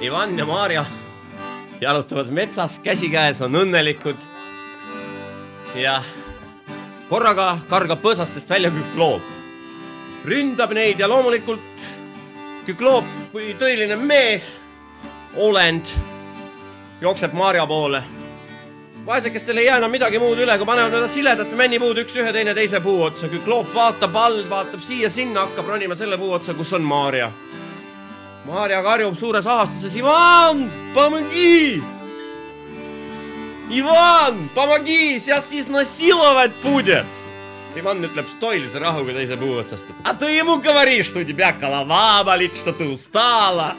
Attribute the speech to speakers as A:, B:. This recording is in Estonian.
A: Ivan ja Maarja jalutavad metsas käsikäes, on õnnelikud. ja korraga kargab põõsastest välja kükloop. ründab neid ja loomulikult kükloop kui tõeline mees, olend, jookseb Maarja poole. vaesekestel ei jää enam midagi muud üle, kui panevad need siledad männipuud üks ühe teine teise puu otsa. kükloop vaatab all, vaatab siia-sinna, hakkab ronima selle puu otsa, kus on Maarja Maarja karjub suures ahastuses, Ivan, помоги! Иван, помоги, сейчас siis насиловать будет. Иван ütleb stoilise rahuga teise puu otsast, et a ты ему говоришь, что у тебя голова болит, что ты устала.